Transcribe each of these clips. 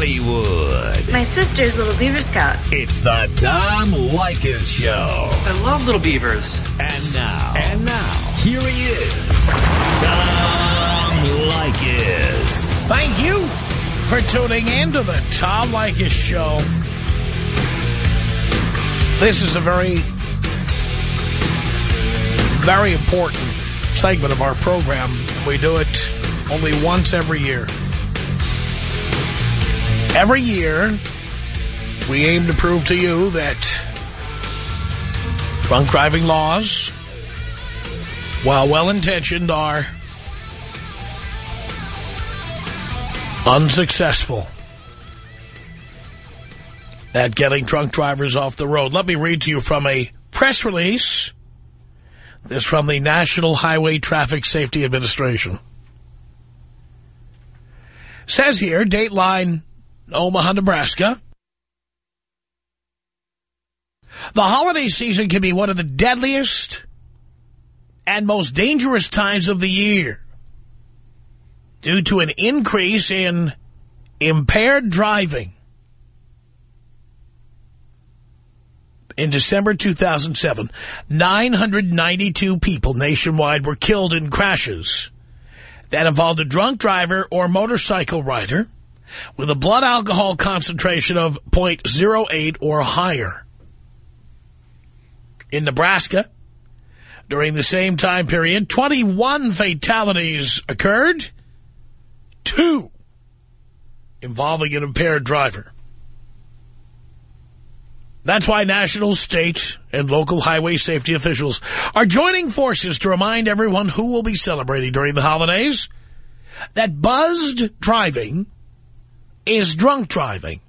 Hollywood. My sister's Little Beaver Scout. It's the Tom Leykis Show. I love little beavers. And now. And now. Here he is. Tom Leykis. Thank you for tuning in to the Tom Leykis Show. This is a very, very important segment of our program. We do it only once every year. Every year, we aim to prove to you that drunk driving laws, while well-intentioned, are unsuccessful at getting drunk drivers off the road. Let me read to you from a press release. This from the National Highway Traffic Safety Administration. Says here, Dateline, Omaha, Nebraska. The holiday season can be one of the deadliest and most dangerous times of the year due to an increase in impaired driving. In December 2007, 992 people nationwide were killed in crashes that involved a drunk driver or motorcycle rider with a blood alcohol concentration of 0.08 or higher. In Nebraska, during the same time period, 21 fatalities occurred, two involving an impaired driver. That's why national, state, and local highway safety officials are joining forces to remind everyone who will be celebrating during the holidays that buzzed driving is drunk driving.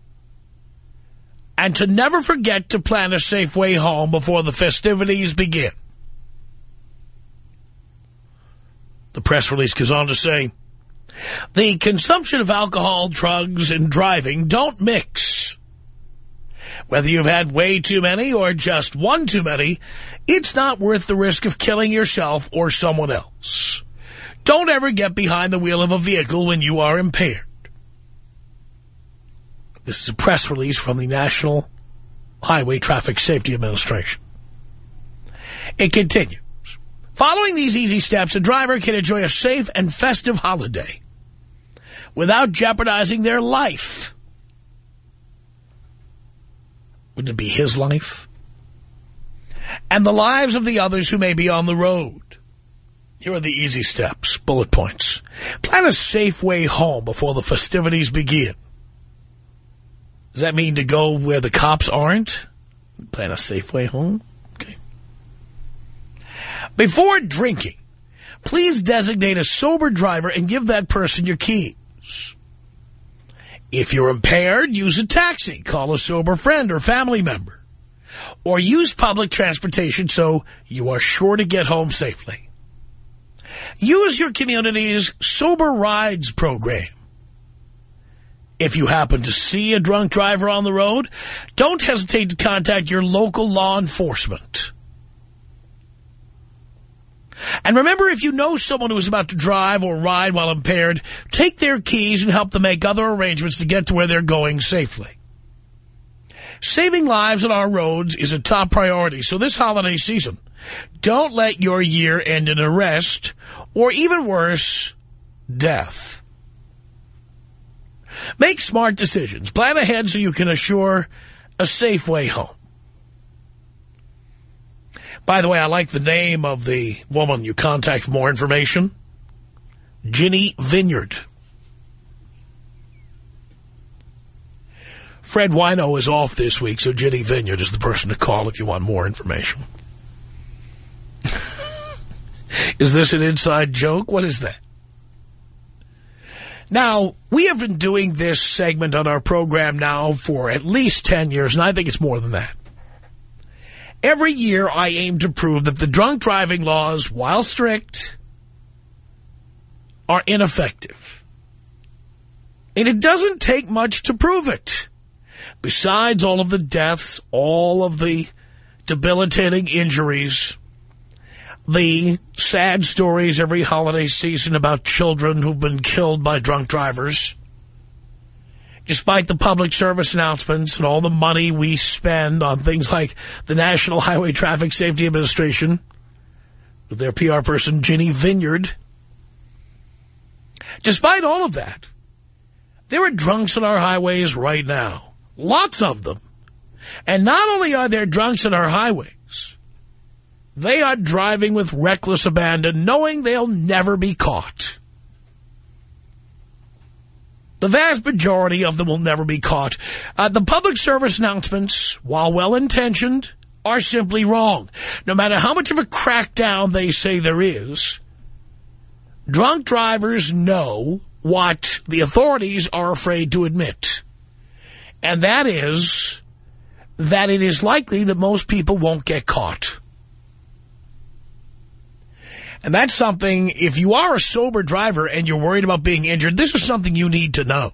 And to never forget to plan a safe way home before the festivities begin. The press release goes on to say, the consumption of alcohol, drugs, and driving don't mix. Whether you've had way too many or just one too many, it's not worth the risk of killing yourself or someone else. Don't ever get behind the wheel of a vehicle when you are impaired. This is a press release from the National Highway Traffic Safety Administration. It continues. Following these easy steps, a driver can enjoy a safe and festive holiday without jeopardizing their life. Wouldn't it be his life? And the lives of the others who may be on the road. Here are the easy steps, bullet points. Plan a safe way home before the festivities begin. Does that mean to go where the cops aren't? Plan a safe way home? Okay. Before drinking, please designate a sober driver and give that person your keys. If you're impaired, use a taxi. Call a sober friend or family member. Or use public transportation so you are sure to get home safely. Use your community's Sober Rides program. If you happen to see a drunk driver on the road, don't hesitate to contact your local law enforcement. And remember, if you know someone who is about to drive or ride while impaired, take their keys and help them make other arrangements to get to where they're going safely. Saving lives on our roads is a top priority, so this holiday season, don't let your year end in arrest or even worse, death. Make smart decisions. Plan ahead so you can assure a safe way home. By the way, I like the name of the woman you contact for more information. Ginny Vineyard. Fred Wino is off this week, so Ginny Vineyard is the person to call if you want more information. is this an inside joke? What is that? Now, we have been doing this segment on our program now for at least 10 years, and I think it's more than that. Every year, I aim to prove that the drunk driving laws, while strict, are ineffective. And it doesn't take much to prove it. Besides all of the deaths, all of the debilitating injuries, the sad stories every holiday season about children who've been killed by drunk drivers, despite the public service announcements and all the money we spend on things like the National Highway Traffic Safety Administration with their PR person, Ginny Vineyard, despite all of that, there are drunks on our highways right now. Lots of them. And not only are there drunks on our highways, they are driving with reckless abandon, knowing they'll never be caught. The vast majority of them will never be caught. Uh, the public service announcements, while well-intentioned, are simply wrong. No matter how much of a crackdown they say there is, drunk drivers know what the authorities are afraid to admit. And that is that it is likely that most people won't get caught. And that's something, if you are a sober driver and you're worried about being injured, this is something you need to know.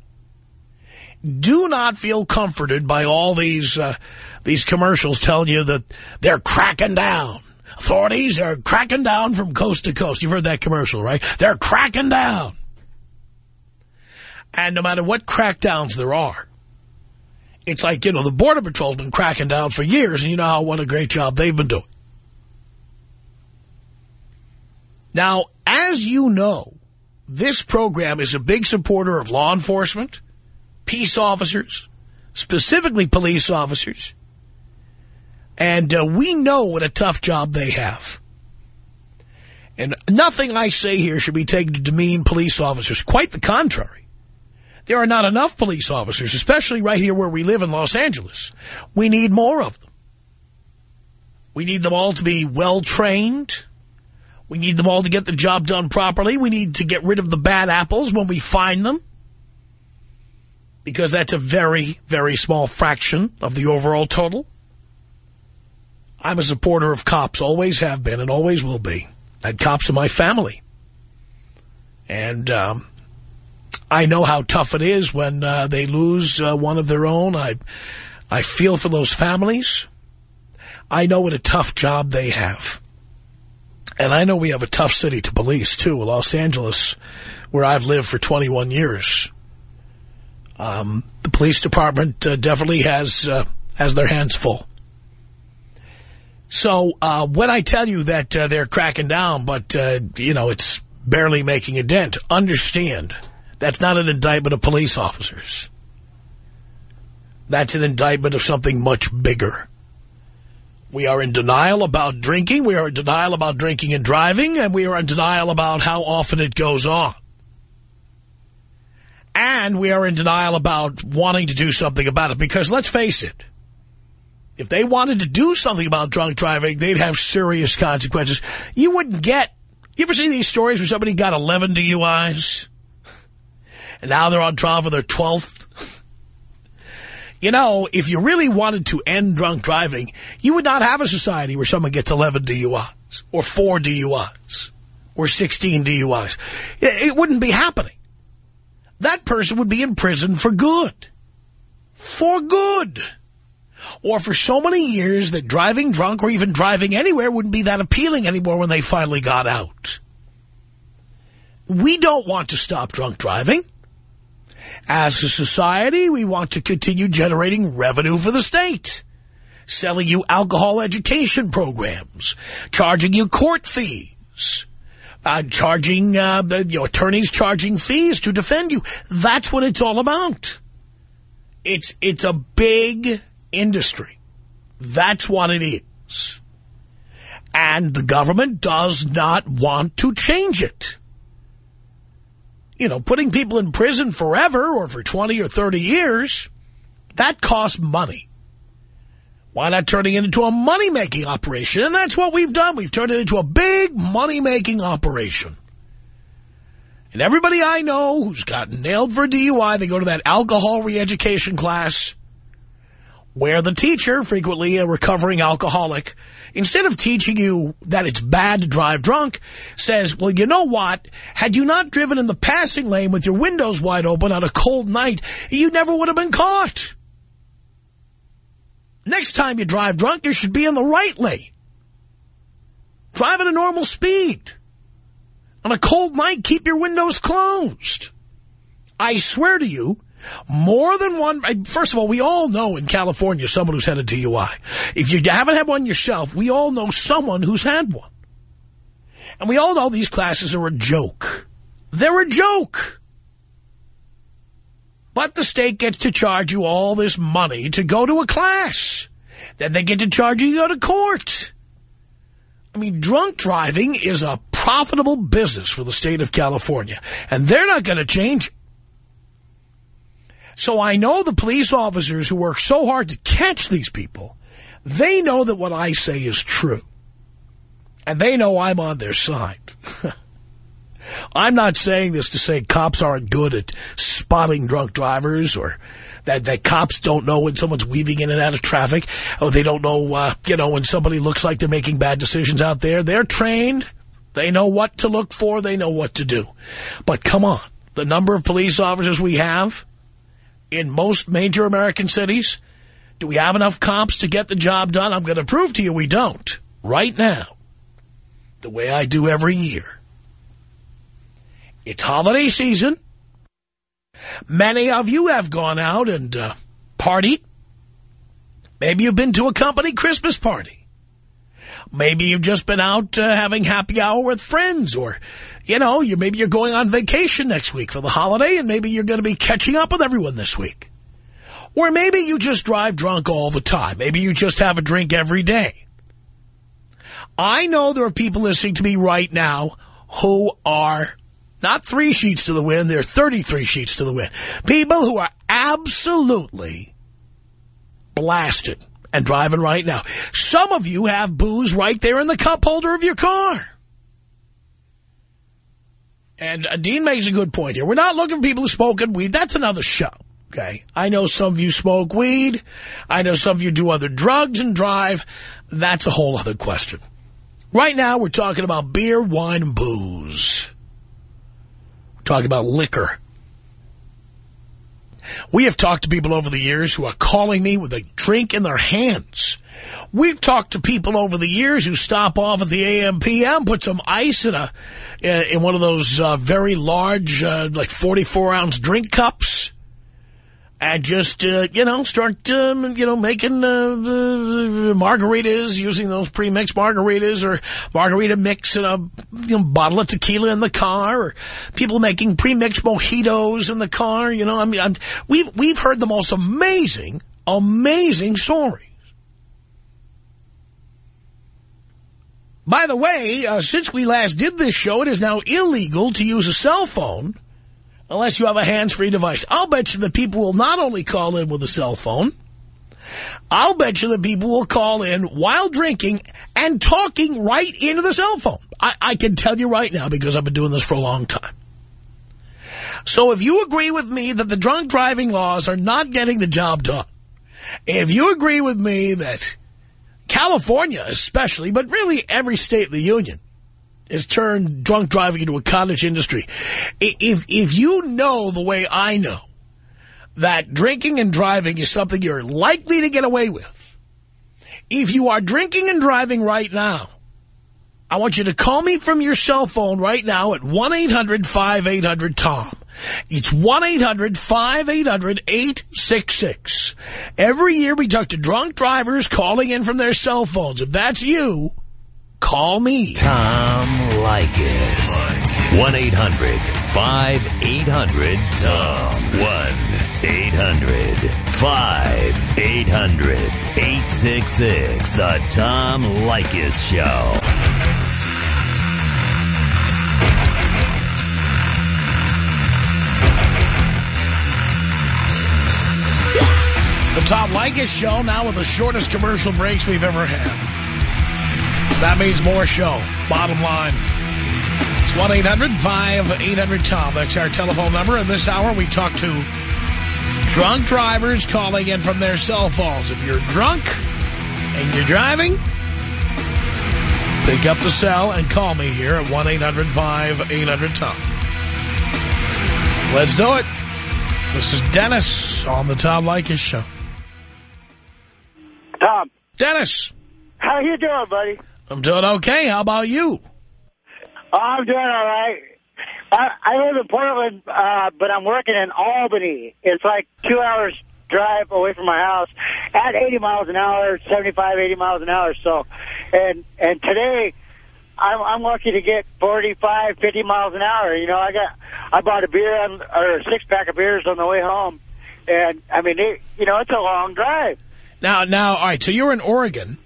Do not feel comforted by all these uh, these commercials telling you that they're cracking down. Authorities are cracking down from coast to coast. You've heard that commercial, right? They're cracking down. And no matter what crackdowns there are, it's like, you know, the Border Patrol's been cracking down for years, and you know how what a great job they've been doing. Now, as you know, this program is a big supporter of law enforcement, peace officers, specifically police officers, and uh, we know what a tough job they have. And nothing I say here should be taken to demean police officers. Quite the contrary. There are not enough police officers, especially right here where we live in Los Angeles. We need more of them. We need them all to be well-trained, we need them all to get the job done properly. We need to get rid of the bad apples when we find them. Because that's a very, very small fraction of the overall total. I'm a supporter of cops, always have been and always will be. Had cops in my family. And um, I know how tough it is when uh, they lose uh, one of their own. I, I feel for those families. I know what a tough job they have. And I know we have a tough city to police, too, Los Angeles, where I've lived for 21 years. Um, the police department uh, definitely has uh, has their hands full. So uh, when I tell you that uh, they're cracking down, but, uh, you know, it's barely making a dent, understand that's not an indictment of police officers. That's an indictment of something much bigger. We are in denial about drinking. We are in denial about drinking and driving. And we are in denial about how often it goes on. And we are in denial about wanting to do something about it. Because let's face it, if they wanted to do something about drunk driving, they'd have serious consequences. You wouldn't get... You ever see these stories where somebody got 11 DUIs? And now they're on trial for their 12th? You know, if you really wanted to end drunk driving, you would not have a society where someone gets 11 DUIs or 4 DUIs or 16 DUIs. It wouldn't be happening. That person would be in prison for good. For good. Or for so many years that driving drunk or even driving anywhere wouldn't be that appealing anymore when they finally got out. We don't want to stop drunk driving. As a society, we want to continue generating revenue for the state. Selling you alcohol education programs. Charging you court fees. Uh, charging, uh, you know, attorneys charging fees to defend you. That's what it's all about. It's, it's a big industry. That's what it is. And the government does not want to change it you know, putting people in prison forever or for 20 or 30 years, that costs money. Why not turning it into a money-making operation? And that's what we've done. We've turned it into a big money-making operation. And everybody I know who's gotten nailed for DUI, they go to that alcohol re-education class where the teacher, frequently a recovering alcoholic, instead of teaching you that it's bad to drive drunk, says, well, you know what? Had you not driven in the passing lane with your windows wide open on a cold night, you never would have been caught. Next time you drive drunk, you should be in the right lane. Drive at a normal speed. On a cold night, keep your windows closed. I swear to you, More than one, first of all, we all know in California someone who's had a DUI. If you haven't had one yourself, we all know someone who's had one. And we all know these classes are a joke. They're a joke. But the state gets to charge you all this money to go to a class. Then they get to charge you to go to court. I mean, drunk driving is a profitable business for the state of California. And they're not going to change So I know the police officers who work so hard to catch these people, they know that what I say is true. And they know I'm on their side. I'm not saying this to say cops aren't good at spotting drunk drivers or that, that cops don't know when someone's weaving in and out of traffic or they don't know, uh, you know, when somebody looks like they're making bad decisions out there. They're trained. They know what to look for. They know what to do. But come on, the number of police officers we have in most major American cities, do we have enough cops to get the job done? I'm going to prove to you we don't right now the way I do every year. It's holiday season. Many of you have gone out and uh, partied. Maybe you've been to a company Christmas party. Maybe you've just been out uh, having happy hour with friends or, you know, you maybe you're going on vacation next week for the holiday and maybe you're going to be catching up with everyone this week. Or maybe you just drive drunk all the time. Maybe you just have a drink every day. I know there are people listening to me right now who are not three sheets to the wind, they're 33 sheets to the wind. People who are absolutely blasted and driving right now. Some of you have booze right there in the cup holder of your car. And uh, Dean makes a good point here. We're not looking for people who smoke weed. That's another show. Okay. I know some of you smoke weed. I know some of you do other drugs and drive. That's a whole other question. Right now, we're talking about beer, wine, and booze talking about liquor. We have talked to people over the years who are calling me with a drink in their hands. We've talked to people over the years who stop off at the AM/PM, put some ice in a in one of those uh, very large, uh, like 44-ounce drink cups, and just, uh, you know, start, um, you know, making uh, margaritas, using those pre-mixed margaritas or margarita mix in a you know, bottle of tequila in the car, or people making pre-mixed mojitos in the car, you know. I mean, I'm, we've, we've heard the most amazing, amazing stories. By the way, uh, since we last did this show, it is now illegal to use a cell phone unless you have a hands-free device. I'll bet you that people will not only call in with a cell phone, I'll bet you that people will call in while drinking and talking right into the cell phone. I, I can tell you right now because I've been doing this for a long time. So if you agree with me that the drunk driving laws are not getting the job done, if you agree with me that California especially, but really every state in the union, has turned drunk driving into a cottage industry. If, if you know the way I know that drinking and driving is something you're likely to get away with, if you are drinking and driving right now, I want you to call me from your cell phone right now at 1-800-5800-TOM. It's 1-800-5800-866. Every year we talk to drunk drivers calling in from their cell phones. If that's you... Call me. Tom Leykis. 1-800-5800-TOM. 1-800-5800-866. The Tom Leykis Show. The Tom Leykis Show now with the shortest commercial breaks we've ever had. That means more show. Bottom line. It's 1-800-5800-TOM. That's our telephone number. In this hour, we talk to drunk drivers calling in from their cell phones. If you're drunk and you're driving, pick up the cell and call me here at 1-800-5800-TOM. Let's do it. This is Dennis on the Tom Leykis Show. Tom. Dennis. How you doing, buddy? I'm doing okay. How about you? Oh, I'm doing all right. I, I live in Portland, uh, but I'm working in Albany. It's like two hours drive away from my house at 80 miles an hour, 75, 80 miles an hour. So, and and today, I'm, I'm lucky to get 45, 50 miles an hour. You know, I got I bought a beer on, or a six pack of beers on the way home, and I mean, it, you know, it's a long drive. Now, now, all right. So you're in Oregon.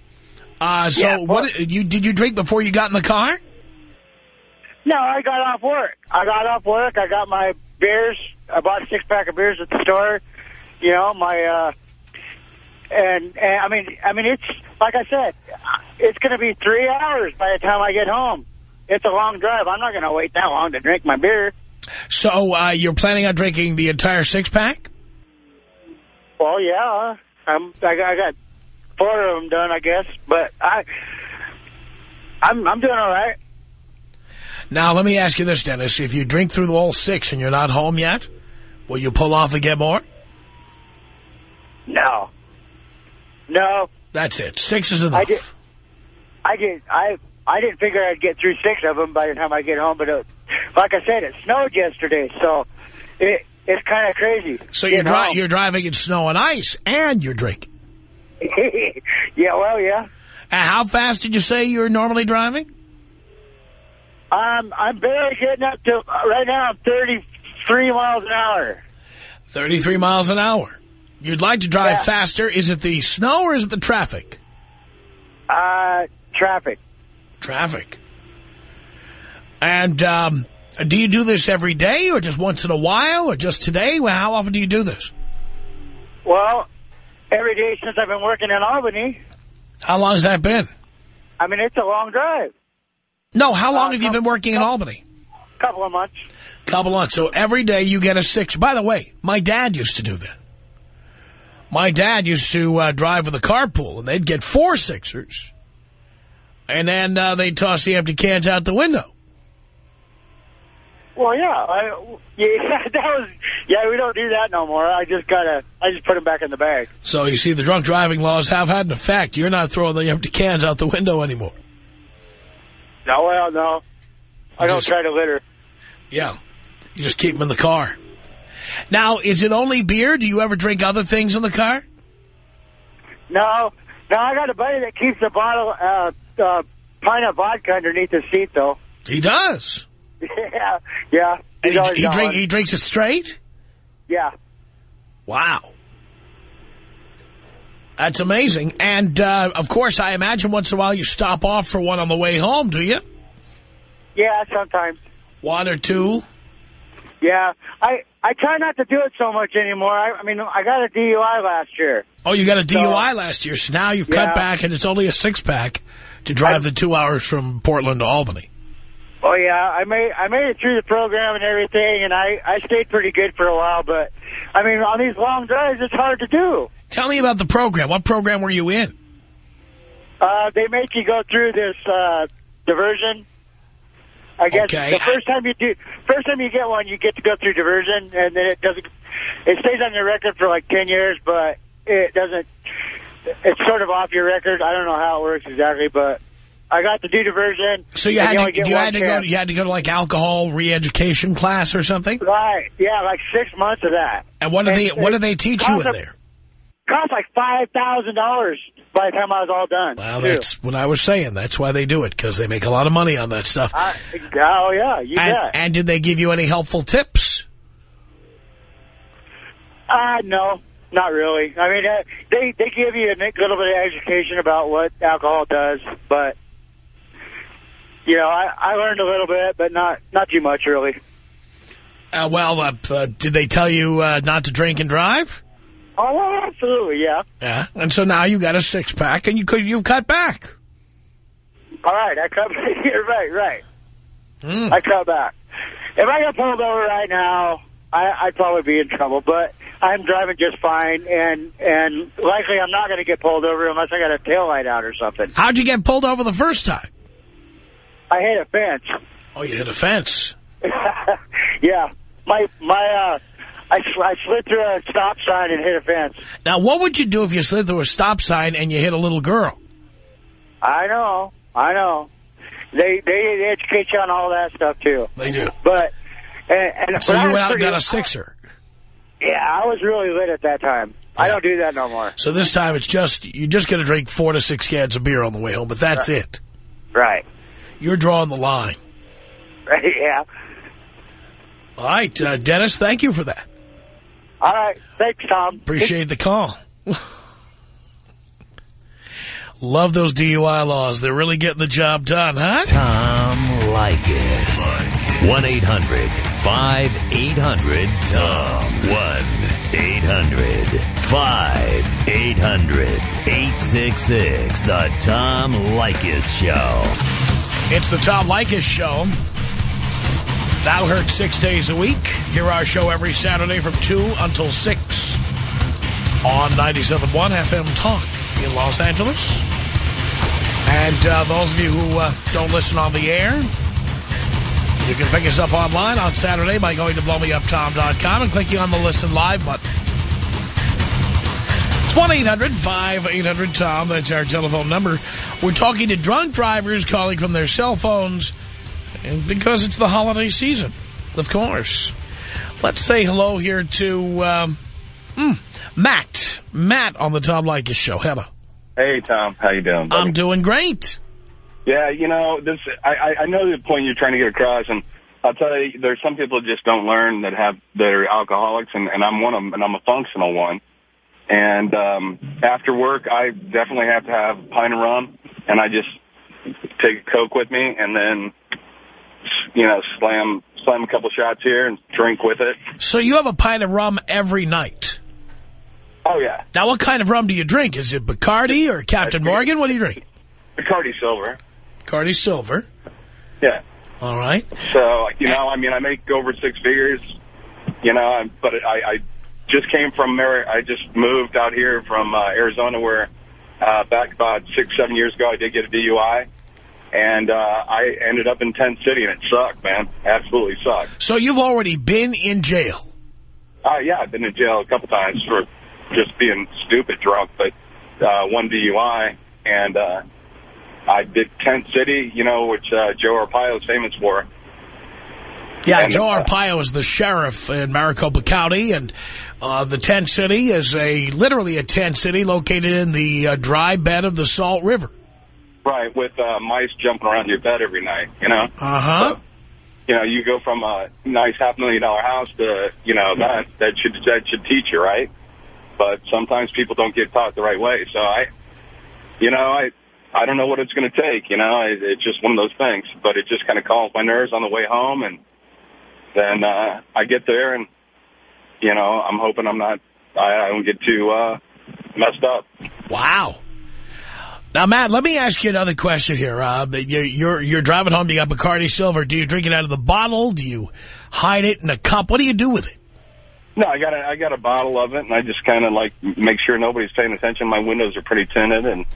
Uh, so Yeah, what you did you drink before you got in the car? No, I got off work. I got off work. I got my beers. I bought a six pack of beers at the store. You know, my uh, and and I mean, I mean, it's like I said, it's going to be three hours by the time I get home. It's a long drive. I'm not going to wait that long to drink my beer. So uh, you're planning on drinking the entire six pack? Well, yeah, I'm. I got, I got four of them done, I guess. But I, I'm I'm doing all right. Now let me ask you this, Dennis: If you drink through all six and you're not home yet, will you pull off and get more? No, no, That's it. Six is I enough. did. I did. I I didn't figure I'd get through six of them by the time I get home. But it, like I said, it snowed yesterday, so it it's kind of crazy. So you're, dri home. you're driving in snow and ice, and you're drinking. yeah, well, yeah. And how fast did you say you're normally driving? Um, I'm barely getting up to right now. I'm 33 miles an hour. 33 miles an hour. You'd like to drive Yeah. faster. Is it the snow or is it the traffic? Uh, traffic. Traffic. And um, do you do this every day or just once in a while or just today? Well, how often do you do this? Well, every day since I've been working in Albany. How long has that been? I mean, it's a long drive. No, how long Uh, have you been working in Albany? A couple of months. Couple of months. So every day you get a six. By the way, my dad used to do that. My dad used to uh, drive with a carpool, and they'd get four sixers. And then uh, they'd toss the empty cans out the window. Well, yeah, I, yeah, that was, yeah, we don't do that no more. I just gotta, I just put them back in the bag. So you see, the drunk driving laws have had an effect. You're not throwing the empty cans out the window anymore. No, well, no. I don't try to litter. Yeah. You just keep them in the car. Now, is it only beer? Do you ever drink other things in the car? No, no, I got a buddy that keeps a bottle, uh, uh, pint of vodka underneath the seat, though. He does. yeah, yeah. And he, he, drink, he drinks it straight? Yeah. Wow. That's amazing. And, uh, of course, I imagine once in a while you stop off for one on the way home, do you? Yeah, sometimes. One or two? Yeah. I, I try not to do it so much anymore. I, I mean, I got a DUI last year. Oh, you got a DUI last year, so now you've cut back and it's only a six-pack to drive I- the two hours from Portland to Albany. Oh yeah, I made I made it through the program and everything, and I I stayed pretty good for a while. But I mean, on these long drives, it's hard to do. Tell me about the program. What program were you in? Uh, they make you go through this uh, diversion. I guess Okay. the first time you do, first time you get one, you get to go through diversion, and then it doesn't. It stays on your record for like ten years, but it doesn't. It's sort of off your record. I don't know how it works exactly, but I got the do diversion. So you had to you had to go chance. you had to go to like alcohol re-education class or something. Right. Yeah, like six months of that. And what do And they what do they teach you in cost- there? Cost like five thousand dollars by the time I was all done. Well, too. that's what I was saying. That's why they do it because they make a lot of money on that stuff. I, oh yeah, you and, bet. and did they give you any helpful tips? Uh, no, not really. I mean, uh, they they give you a little bit of education about what alcohol does, but you know, I I learned a little bit, but not not too much really. Uh, well, uh, uh, did they tell you uh, not to drink and drive? Oh, well, absolutely, yeah. Yeah. And so now you got a six pack and you could you've cut back. All right, I cut. back. You're right, right. Mm. I cut back. If I got pulled over right now, I, I'd probably be in trouble. But I'm driving just fine, and and likely I'm not going to get pulled over unless I got a tail light out or something. How'd you get pulled over the first time? I hit a fence. Oh, you hit a fence. yeah, my my uh, I sl I slid through a stop sign and hit a fence. Now, what would you do if you slid through a stop sign and you hit a little girl? I know, I know. They they educate you on all that stuff too. They do. But And, and So I you went out and got a sixer. Yeah, I was really lit at that time. I don't do that no more. So this time it's just, you're just going to drink four to six cans of beer on the way home, but that's it. Right. You're drawing the line. yeah. All right, uh, Dennis, thank you for that. All right. Thanks, Tom. Appreciate the call. Love those DUI laws. They're really getting the job done, huh? Tom Leykis. 1-800-5800-TOM. 1-800-5800-866. The Tom Leykis Show. It's the Tom Leykis Show. Now heard six days a week. Hear our show every Saturday from 2 until 6 on 97.1 FM Talk in Los Angeles. And uh, those of you who uh, don't listen on the air, you can pick us up online on Saturday by going to blowmeuptom.com and clicking on the Listen Live button. It's 1-800-5800-TOM. That's our telephone number. We're talking to drunk drivers calling from their cell phones and because it's the holiday season, of course. Let's say hello here to um, mm, Matt. Matt on the Tom Leykis Show. Hello. Hey, Tom. How you doing? buddy? I'm doing great. yeah, you know, this. I, I know the point you're trying to get across, and I'll tell you, there's some people that just don't learn that have that are alcoholics, and, and I'm one of them, and I'm a functional one. And um, after work, I definitely have to have a pint of rum, and I just take a Coke with me, and then you know slam slam a couple shots here and drink with it. So you have a pint of rum every night. Oh yeah, Now, what kind of rum do you drink? Is it Bacardi or Captain Morgan? What do you drink? Bacardi Silver. Bacardi Silver. Yeah. All right. So, you know, I mean, I make over six figures, you know, I'm- but I, I just came from, Mar- I just moved out here from uh, Arizona where uh, back about six, seven years ago, I did get a DUI. And uh, I ended up in Tent City, and it sucked, man. Absolutely sucked. So you've already been in jail. Uh, yeah, I've been in jail a couple times for just being stupid drunk, but uh, one DUI, and uh, I did Tent City, you know, which uh, Joe Arpaio is famous for. Yeah, And, Joe uh, Arpaio is the sheriff in Maricopa County, and uh, the tent city is a literally a tent city located in the uh, dry bed of the Salt River. Right, with uh, mice jumping around your bed every night, you know? Uh-huh. You know, you go from a nice half million dollar house to, you know, that, that should, that should teach you, right? But sometimes people don't get taught the right way. So I, you know, I, I don't know what it's going to take, you know, it, it's just one of those things, but it just kind of calms my nerves on the way home. And then, uh, I get there and, you know, I'm hoping I'm not, I, I don't get too, uh, messed up. Wow. Now, Matt, let me ask you another question here. Uh, you're, you're, you're driving home, you got Bacardi Silver. Do you drink it out of the bottle? Do you hide it in a cup? What do you do with it? No, I got a, I got a bottle of it, and I just kind of like make sure nobody's paying attention. My windows are pretty tinted, and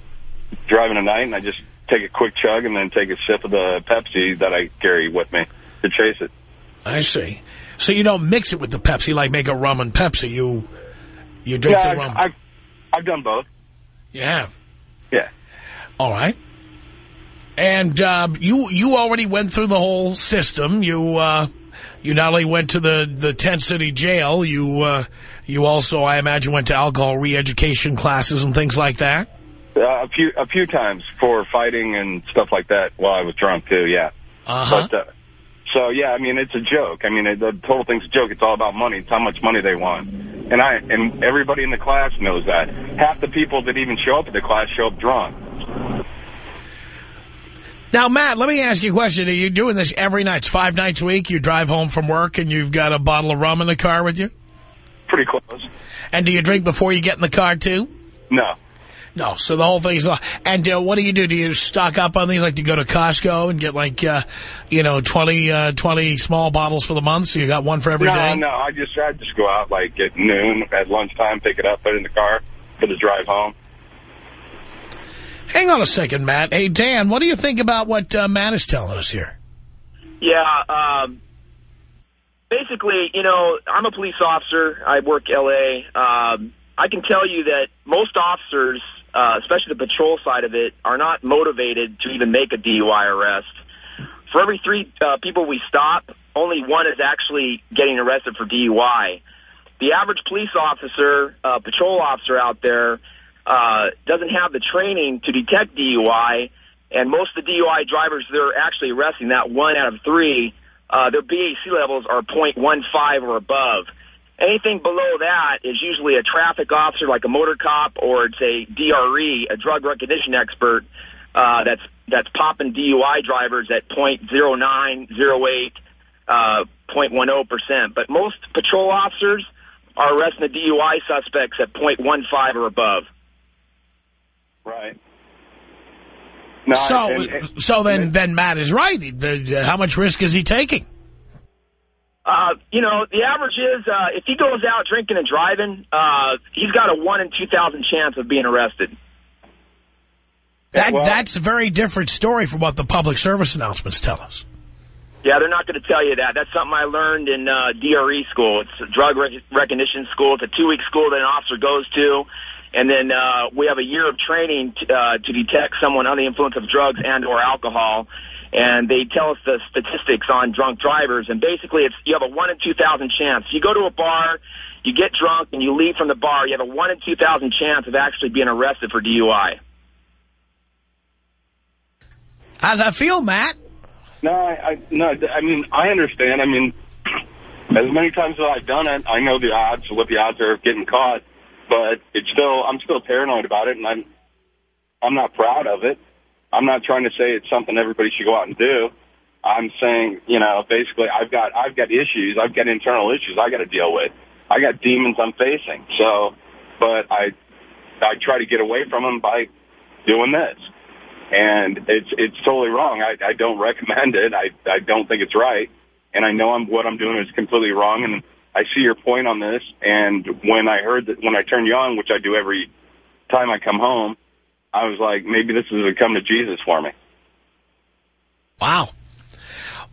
driving at night, and I just take a quick chug and then take a sip of the Pepsi that I carry with me to chase it. I see. So you don't mix it with the Pepsi, like make a rum and Pepsi. You you drink yeah, the rum. I've, I've I've done both. you have. Yeah. All right. And uh, you you already went through the whole system. You uh, you not only went to the the tent city jail. You uh, you also, I imagine, went to alcohol re-education classes and things like that. Uh, a few a few times for fighting and stuff like that while I was drunk too. Yeah. Uh huh. But uh, so yeah, I mean it's a joke. I mean the total thing's a joke. It's all about money. It's how much money they want. And I and everybody in the class knows that. Half the people that even show up at the class show up drunk. Now, Matt, let me ask you a question. Are you doing this every night? It's five nights a week. You drive home from work and you've got a bottle of rum in the car with you. Pretty close. And do you drink before you get in the car too? No. No, so the whole thing is... And uh, what do you do? Do you stock up on these? Like, do you go to Costco and get, like, uh, you know, 20, uh, 20 small bottles for the month? So you got one for every no, day? no. I just I just go out like at noon at lunchtime, pick it up, put it in the car for the drive home. Hang on a second, Matt. Hey, Dan, what do you think about what uh, Matt is telling us here? Yeah, um, basically, you know, I'm a police officer. I work L.A. Um, I can tell you that most officers, uh, especially the patrol side of it, are not motivated to even make a DUI arrest. For every three uh, people we stop, only one is actually getting arrested for DUI. The average police officer, uh, patrol officer out there, uh, doesn't have the training to detect DUI, and most of the DUI drivers they're actually arresting, that one out of three, uh, their BAC levels are .15 or above. Anything below that is usually a traffic officer like a motor cop or it's a DRE, a drug recognition expert, uh, that's that's popping DUI drivers at .09, 08, uh, 0.10%. But most patrol officers are arresting the DUI suspects at .15 or above. Right. No, So, and- and- so then, then Matt is right. How much risk is he taking? Uh, you know, the average is uh, if he goes out drinking and driving, uh, he's got a 1 in 2,000 chance of being arrested. That, well- that's a very different story from what the public service announcements tell us. Yeah, they're not going to tell you that. That's something I learned in uh, DRE school. It's a drug rec- recognition school. It's a two-week school that an officer goes to. And then uh, we have a year of training t- uh, to detect someone under the influence of drugs and or alcohol. And they tell us the statistics on drunk drivers. And basically, it's you have a 1 in 2,000 chance. You go to a bar, you get drunk, and you leave from the bar, you have a 1 in 2,000 chance of actually being arrested for DUI. How's that feel, Matt? No, I, I no, I mean I understand. I mean, as many times as I've done it, I know the odds, what the odds are of getting caught, but it's still I'm still paranoid about it, and I'm I'm not proud of it. I'm not trying to say it's something everybody should go out and do. I'm saying, you know, basically I've got I've got issues, I've got internal issues I got to deal with. I got demons I'm facing. So, but I I try to get away from them by doing this and it's it's totally wrong. I, I don't recommend it. I I don't think it's right, and I know I'm what I'm doing is completely wrong. And I see your point on this. And when I heard that when I turn you on, which I do every time I come home, I was like, maybe this is a come to Jesus for me. Wow.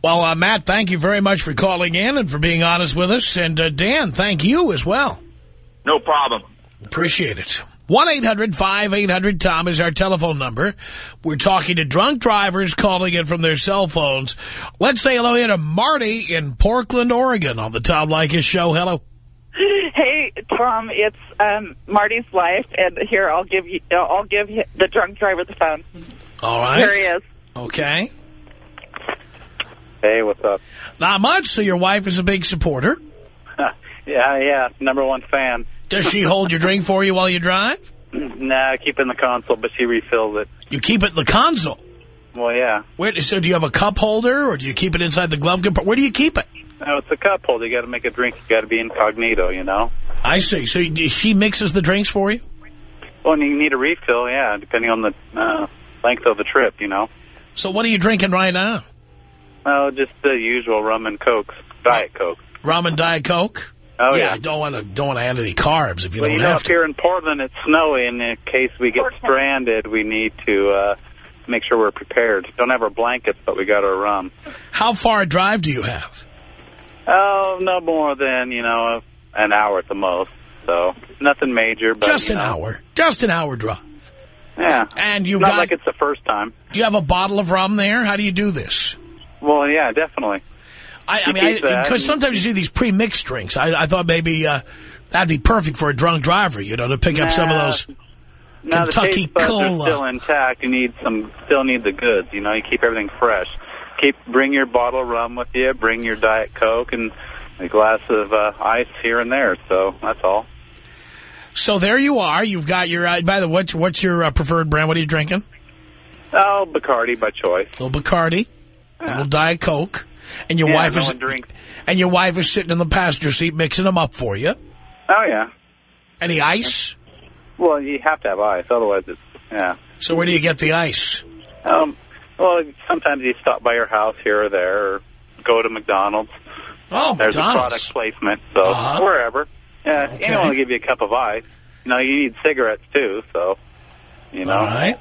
Well, uh, Matt, thank you very much for calling in and for being honest with us. And uh, Dan, thank you as well. No problem. Appreciate it. 1-800-5800-TOM is our telephone number. We're talking to drunk drivers calling in from their cell phones. Let's say hello here to Marty in Portland, Oregon on the Tom Leykis show. Hello. Hey, Tom, it's um, Marty's wife, and here I'll give you, I'll give you the drunk driver the phone. All right. Here he is. Okay. Hey, what's up? Not much, so your wife is a big supporter. yeah, yeah, number one fan. Does she hold your drink for you while you drive? nah, keep in the console, but she refills it. You keep it in the console. Well, yeah. Where, so do you have a cup holder, or do you keep it inside the glove compartment? Where do you keep it? No, it's a cup holder. You got to make a drink. You got to be incognito, you know. I see. So she mixes the drinks for you? Well, and you need a refill, yeah, depending on the uh, length of the trip, you know. So what are you drinking right now? Oh, just the usual rum and Coke, diet coke. Rum and Diet Coke? Oh yeah, yeah. I don't want to don't want to add any carbs if you well, don't you know, have up to. here in Portland, it's snowy, and in case we get stranded, we need to uh, make sure we're prepared. Don't have our blankets, but we got our rum. How far a drive do you have? Oh, no more than you know an hour at the most. So nothing major, but Just an know, hour. Just an hour drive. Yeah, And you've not got. like it's the first time. do you have a bottle of rum there? How do you do this? Well, yeah, definitely. I, I mean, because sometimes you see these pre-mixed drinks. I, I thought maybe uh, that'd be perfect for a drunk driver, you know, to pick up some of Nah. those. Now the Kentucky taste buds Cola. are still intact. You need some, still need the goods. You know, you keep everything fresh. Keep bring your bottle of rum with you. Bring your diet coke and a glass of uh, ice here and there. So that's all. So there you are. You've got your. Uh, by the way, what's, what's your uh, preferred brand? What are you drinking? Oh, Bacardi by choice. A little Bacardi, a little Diet Coke, and your Yeah, wife no is drinks. and your wife is sitting in the passenger seat mixing them up for you. Oh yeah. Any ice? Well, you have to have ice, otherwise it's yeah. So where do you get the ice? Um. Well, sometimes you stop by your house here or there, or go to McDonald's. Oh, There's a product placement, so Uh-huh. wherever. Yeah, Okay. anyone will give you a cup of ice. You know, you need cigarettes too, so you know. All right.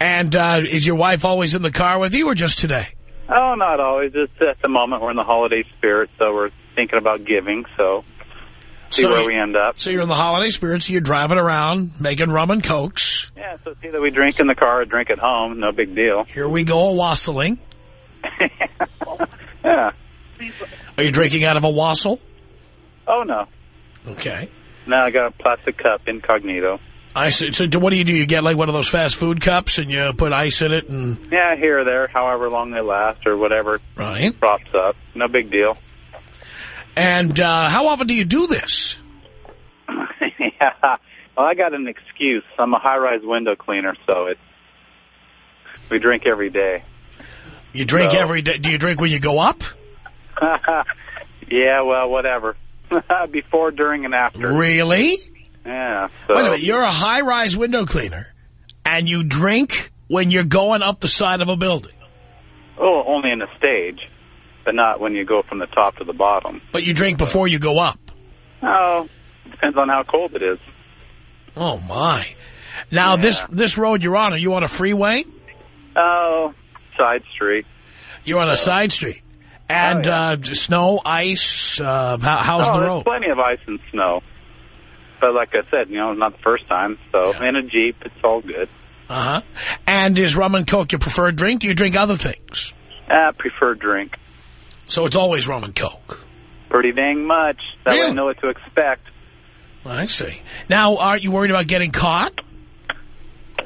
And uh, is your wife always in the car with you, or just today? Oh, not always. Just at the moment, we're in the holiday spirit, so we're thinking about giving. So see So where you- we end up. So you're in the holiday spirit, so you're driving around making rum and cokes. Yeah, so it's either we drink in the car or drink at home. No big deal. Here we go, a wassailing. yeah. Are you drinking out of a wassail? Oh, no. Okay. No, I got a plastic cup, incognito. I see. So what do you do? You get like one of those fast food cups and you put ice in it and... Yeah, here or there, however long they last or whatever Right. props up. No big deal. And uh, how often do you do this? yeah. Well, I got an excuse. I'm a high-rise window cleaner, so it's we drink every day. You drink No. every day. Do you drink when you go up? yeah, well, whatever. Before, during, and after. Really? Yeah. So. Wait a minute. You're a high-rise window cleaner and you drink when you're going up the side of a building. Oh, only in a stage, but not when you go from the top to the bottom. But you drink before you go up. Oh, depends on how cold it is. Oh, my. Now, this this road you're on, are you on a freeway? Oh, side street. You're on a side street. And Oh, yeah. uh, snow, ice, uh, how, how's oh, the road? plenty of ice and snow. But like I said, you know, not the first time. So Yeah. in a Jeep, it's all good. Uh-huh. And is rum and coke your preferred drink? Do you drink other things? Uh, preferred drink. So it's always rum and coke. Pretty dang much. That way I know what to expect. I see. Now, aren't you worried about getting caught?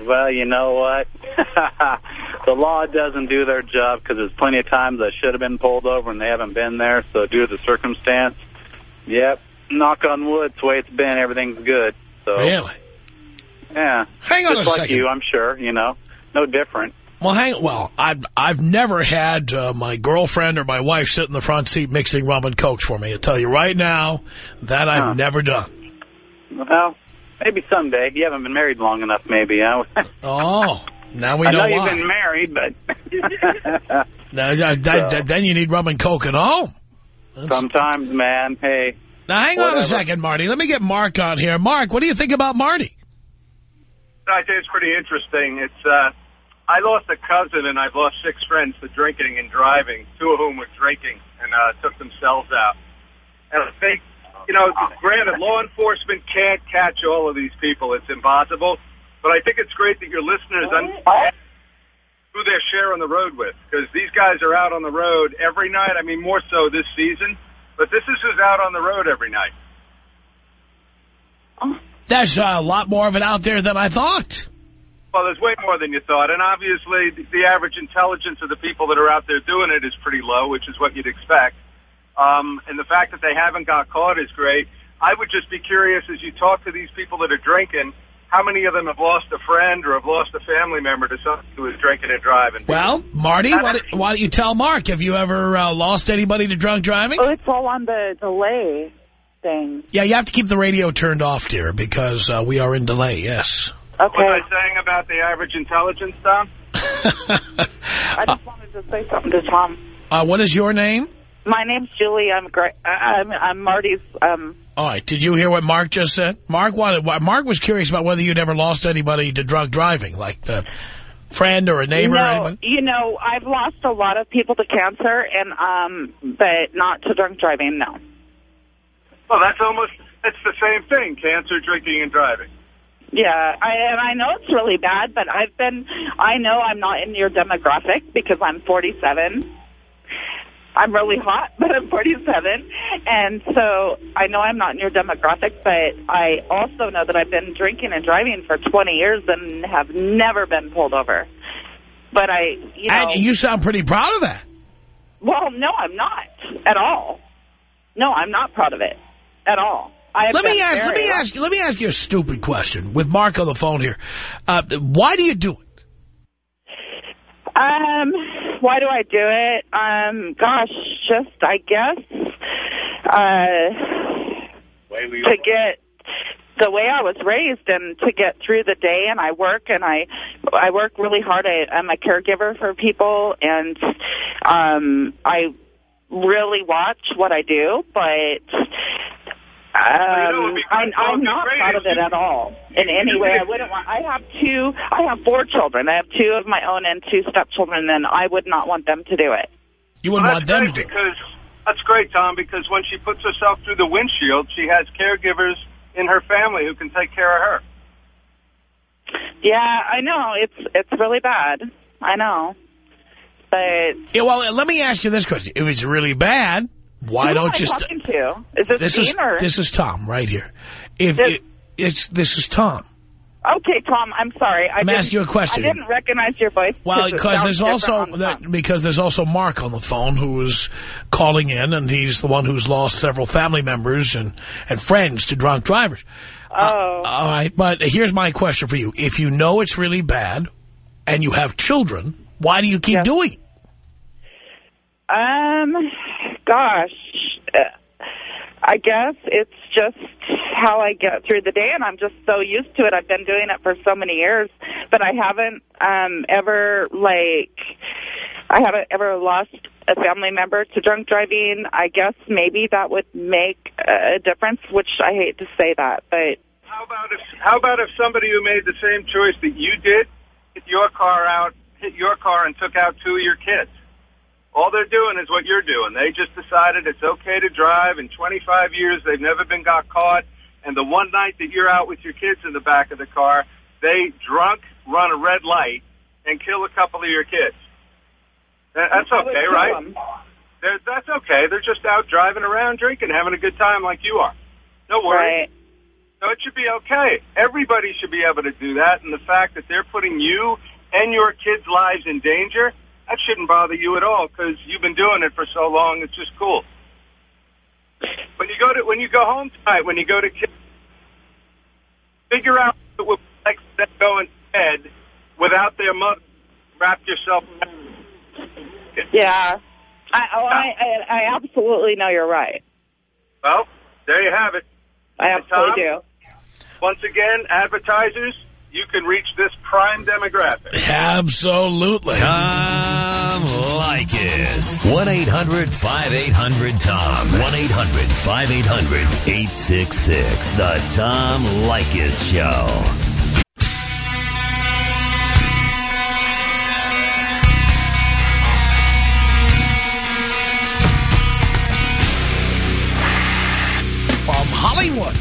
Well, you know what? the law doesn't do their job because there's plenty of times I should have been pulled over and they haven't been there. So due to the circumstance, yep, knock on wood, it's the way it's been. Everything's good. So Really? yeah, Hang on just a like second. you, I'm sure. You know, no different. Well, hang. Well, I've I've never had uh, my girlfriend or my wife sit in the front seat mixing rum and cokes for me. I tell you right now, that I've Huh. never done. Well, maybe someday. You haven't been married long enough, maybe. Huh? Oh, now we know, I know, know why. you've been married, but Now, that- that- So. then you need rum and coke at home. That's- sometimes, man. Hey, now, hang on a second, Marty. Let me get Mark on here. Mark, what do you think about Marty? I think it's pretty interesting. It's uh, I lost a cousin and I've lost six friends to drinking and driving, two of whom were drinking and uh, took themselves out. And I think, you know, granted, law enforcement can't catch all of these people. It's impossible. But I think it's great that your listeners understand who they're sharing the road with because these guys are out on the road every night. I mean, more so this season. But this is who's out on the road every night. There's a lot more of it out there than I thought. Well, there's way more than you thought, and obviously the, the average intelligence of the people that are out there doing it is pretty low, which is what you'd expect. Um, and the fact that they haven't got caught is great. I would just be curious as you talk to these people that are drinking, how many of them have lost a friend or have lost a family member to someone who is drinking and driving? Well, Marty, why, don't- why don't you tell Mark? Have you ever uh, lost anybody to drunk driving? Oh, it's all on the delay thing. Yeah, you have to keep the radio turned off, dear, because uh, we are in delay, yes. What Okay. was I saying about the average intelligence, Tom? I just wanted to say something to Tom. uh, what is your name? My name's Julie. I'm great. I'm, I'm Marty's. Um, All right, did you hear what Mark just said? Mark wanted. Mark was curious about whether you'd ever lost anybody to drunk driving, like a friend or a you neighbor or anyone. you know, I've lost a lot of people to cancer, and um, but not to drunk driving. No. Well, that's almost, it's the same thing, cancer, drinking, and driving. Yeah, I and I know it's really bad, but I've been. I know I'm not in your demographic because I'm 47. I'm really hot, but I'm 47, and so I know I'm not in your demographic. But I also know that I've been drinking and driving for 20 years and have never been pulled over. But I, you know, And you sound pretty proud of that. well, no, I'm not at all. No, I'm not proud of it at all. I've Let me ask. Let me ask. Let me ask you a stupid question with Mark on the phone here. Uh, why do you do it? Um, why do I do it? Um, gosh, just I guess uh, to get the way I was raised and to get through the day. And I work and I I work really hard. I, I'm a caregiver for people, and um, I really watch what I do, but. You know, Um, I, great- I'm not proud of it at all in any way. I wouldn't want. I have two. I have four children. I have two of my own and two stepchildren, and I would not want them to do it. You wouldn't that's want them to do because that's great, Tom. Because when she puts herself through the windshield, she has caregivers in her family who can take care of her. Yeah, I know it's it's really bad. I know. But Yeah, well, let me ask you this question. If it's really bad, why who don't am I you... talking to? Is this, this Dean is or? this is Tom right here. If This- it, it's this is Tom. Okay, Tom. I'm sorry. I I'm didn't- asking you a question. I didn't recognize your voice. Well, because there's also the that, because there's also Mark on the phone who is calling in, and he's the one who's lost several family members and and friends to drunk drivers. Uh, Oh. all right, but here's my question for you: If you know it's really bad, and you have children, why do you keep Yes. doing it? Um, gosh, uh, I guess it's just how I get through the day, and I'm just so used to it. I've been doing it for so many years, but I haven't um ever like I haven't ever lost a family member to drunk driving. I guess maybe that would make a difference, which I hate to say that, but How about if how about if somebody who made the same choice that you did hit your car out, hit your car and took out two of your kids? All they're doing is what you're doing. They just decided it's okay to drive. In 25 years, they've never been got caught. And the one night that you're out with your kids in the back of the car, they drunk run a red light and kill a couple of your kids. That's okay, right? They're, that's okay. They're just out driving around, drinking, having a good time like you are. No worries. Right. So it should be okay. Everybody should be able to do that, and the fact that they're putting you and your kids' lives in danger, that shouldn't bother you at all because you've been doing it for so long. It's just cool. When you go to when you go home tonight, when you go to kids, figure out what it would be like for them going to bed without their mother. Wrap yourself. Yeah. I, oh, I, I, I absolutely know you're right. Well, there you have it. I absolutely Tom? do. Once again, advertisers, you can reach this prime demographic. Absolutely. Tom Leykis. 1-800-5800-TOM. 1-800-5800-866. The Tom Leykis Show. From Hollywood,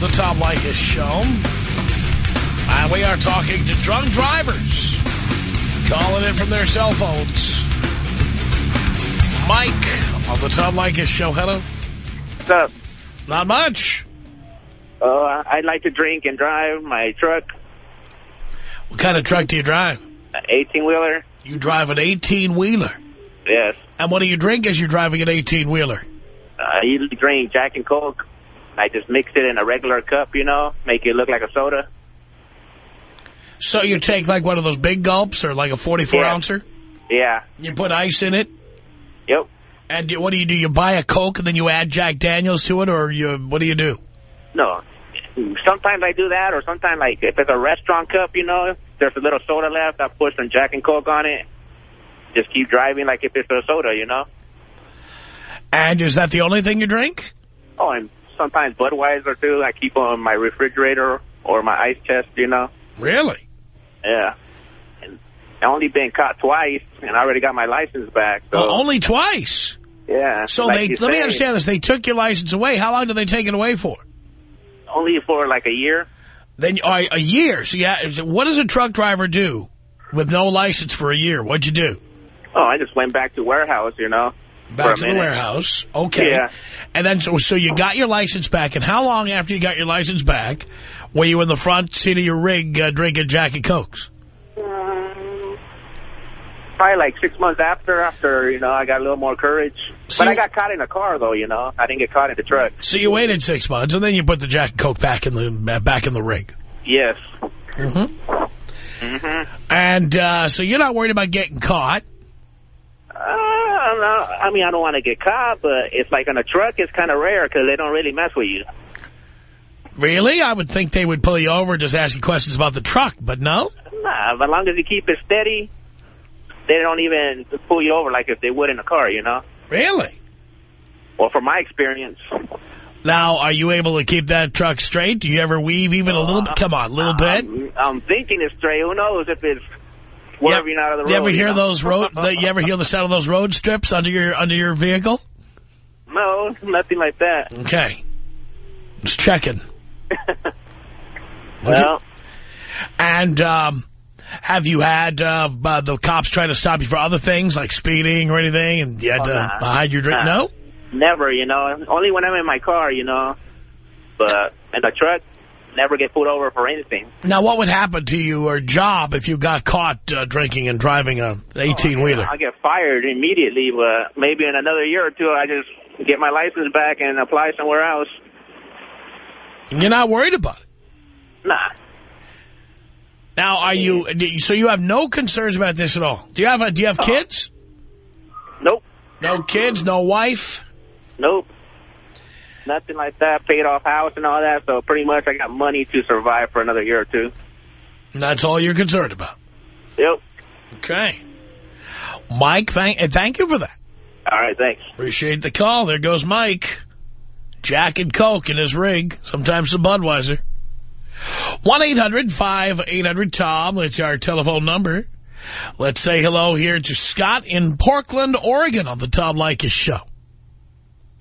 the Tom Leykis Show. And we are talking to drunk drivers calling in from their cell phones. Mike on the Tom Leykis Show. Hello. What's up? Not much. Uh, I like to drink and drive my truck, What kind of truck do you drive? An 18-wheeler. You drive an 18-wheeler. Yes. And what do you drink as you're driving an 18-wheeler? I usually drink Jack and Coke. I just mix it in a regular cup, you know, make it look like a soda. So you take like one of those big gulps or like a 44 Yeah. ouncer? Yeah. You put ice in it? Yep. And do, what do you do? You buy a Coke and then you add Jack Daniels to it or you what do you do? No. Sometimes I do that, or sometimes, like, if it's a restaurant cup, you know, there's a little soda left, I put some Jack and Coke on it. Just keep driving like if it's a soda, you know? And is that the only thing you drink? Oh, and sometimes Budweiser, too. I keep on my refrigerator or my ice chest, you know? Really? Yeah. And I only been caught twice, and I already got my license back. So Well, only twice. yeah. So like they let me understand this. They took your license away. How long did they take it away for? Only for like a year. Then uh, a year. So yeah, what does a truck driver do with no license for a year? What'd you do? Oh, I just went back to warehouse, you know. Back to the warehouse. Okay. Yeah. And then so so you got your license back. And how long after you got your license back were you in the front seat of your rig uh, drinking Jack and Cokes? Um, Probably like six months after, after, you know, I got a little more courage. So but I got caught in a car, though, you know. I didn't get caught in the truck. So you waited six months, and then you put the Jack and Coke back in the uh, back in the rig. Yes. Mm-hmm. Mm-hmm. And uh, so you're not worried about getting caught. Uh, I. I mean, I don't want to get caught, but it's like on a truck, it's kind of rare because they don't really mess with you. Really? I would think they would pull you over and just ask you questions about the truck, but no? Nah, as long as you keep it steady, they don't even pull you over like if they would in a car, you know? Really? Well, from my experience. Now, are you able to keep that truck straight? Do you ever weave even a little bit? Come on, a little bit? I'm, I'm thinking it's straight. Who knows if it's swerving out of the road? You ever hear know? those road? the- you ever hear the sound of those road strips under your under your vehicle? No, nothing like that. Okay, just checking. well, And um, Have you had uh, uh, the cops try to stop you for other things like speeding or anything, and you had Oh, to nah. hide your drink? Nah. No. Never, you know. Only when I'm in my car, you know. But in the truck, never get pulled over for anything. Now, what would happen to your job if you got caught uh, drinking and driving a 18-wheeler? I get fired immediately, but maybe in another year or two, I just get my license back and apply somewhere else. You're not worried about it. Nah. Now, are you? So you have no concerns about this at all? Do you have? A, do you have uh-huh. kids? Nope. No kids, no wife. Nope. Nothing like that. Paid off house and all that. So pretty much I got money to survive for another year or two. And that's all you're concerned about. Yep. Okay. Mike, thank thank you for that. All right. Thanks. Appreciate the call. There goes Mike. Jack and Coke in his rig. Sometimes some Budweiser. 1-800-5800-TOM. That's our telephone number. Let's say hello here to Scott in Portland, Oregon on the Tom Leykis Show.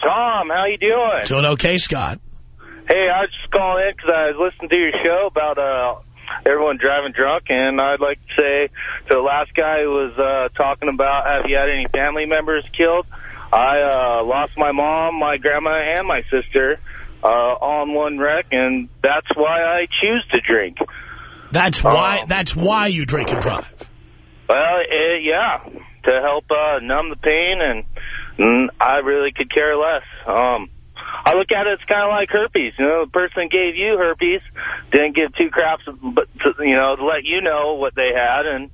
Tom, how you doing? Doing okay, Scott? Hey, I was just calling in because I was listening to your show about uh, everyone driving drunk, and I'd like to say to the last guy who was uh, talking about have you had any family members killed? I uh, lost my mom, my grandma, and my sister uh, all in one wreck, and that's why I choose to drink. That's why. That's why you drink and drive. Well, it, yeah, to help uh, numb the pain, and mm, I really could care less. Um, I look at it, it's kind of like herpes. You know, the person gave you herpes, didn't give two craps, but to, you know, to let you know what they had, and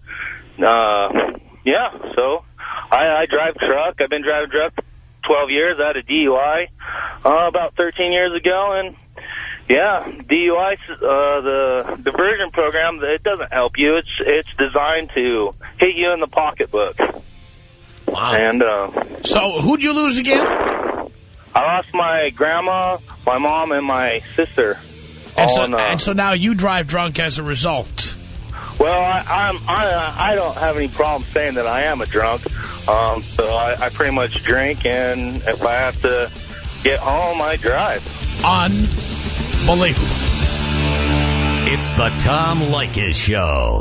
uh, yeah. So I, I drive truck. I've been driving truck 12 years. I had a DUI uh, about 13 years ago, and yeah, DUI, uh, the diversion program, it doesn't help you. It's it's designed to hit you in the pocketbook. Wow. And uh, So who'd you lose again? I lost my grandma, my mom, and my sister. And so, uh, and so now you drive drunk as a result. Well, I, I'm I I don't have any problem saying that I am a drunk. Um, so I, I pretty much drink, and if I have to get home, I drive. Unbelievable. It's the Tom Leykis Show.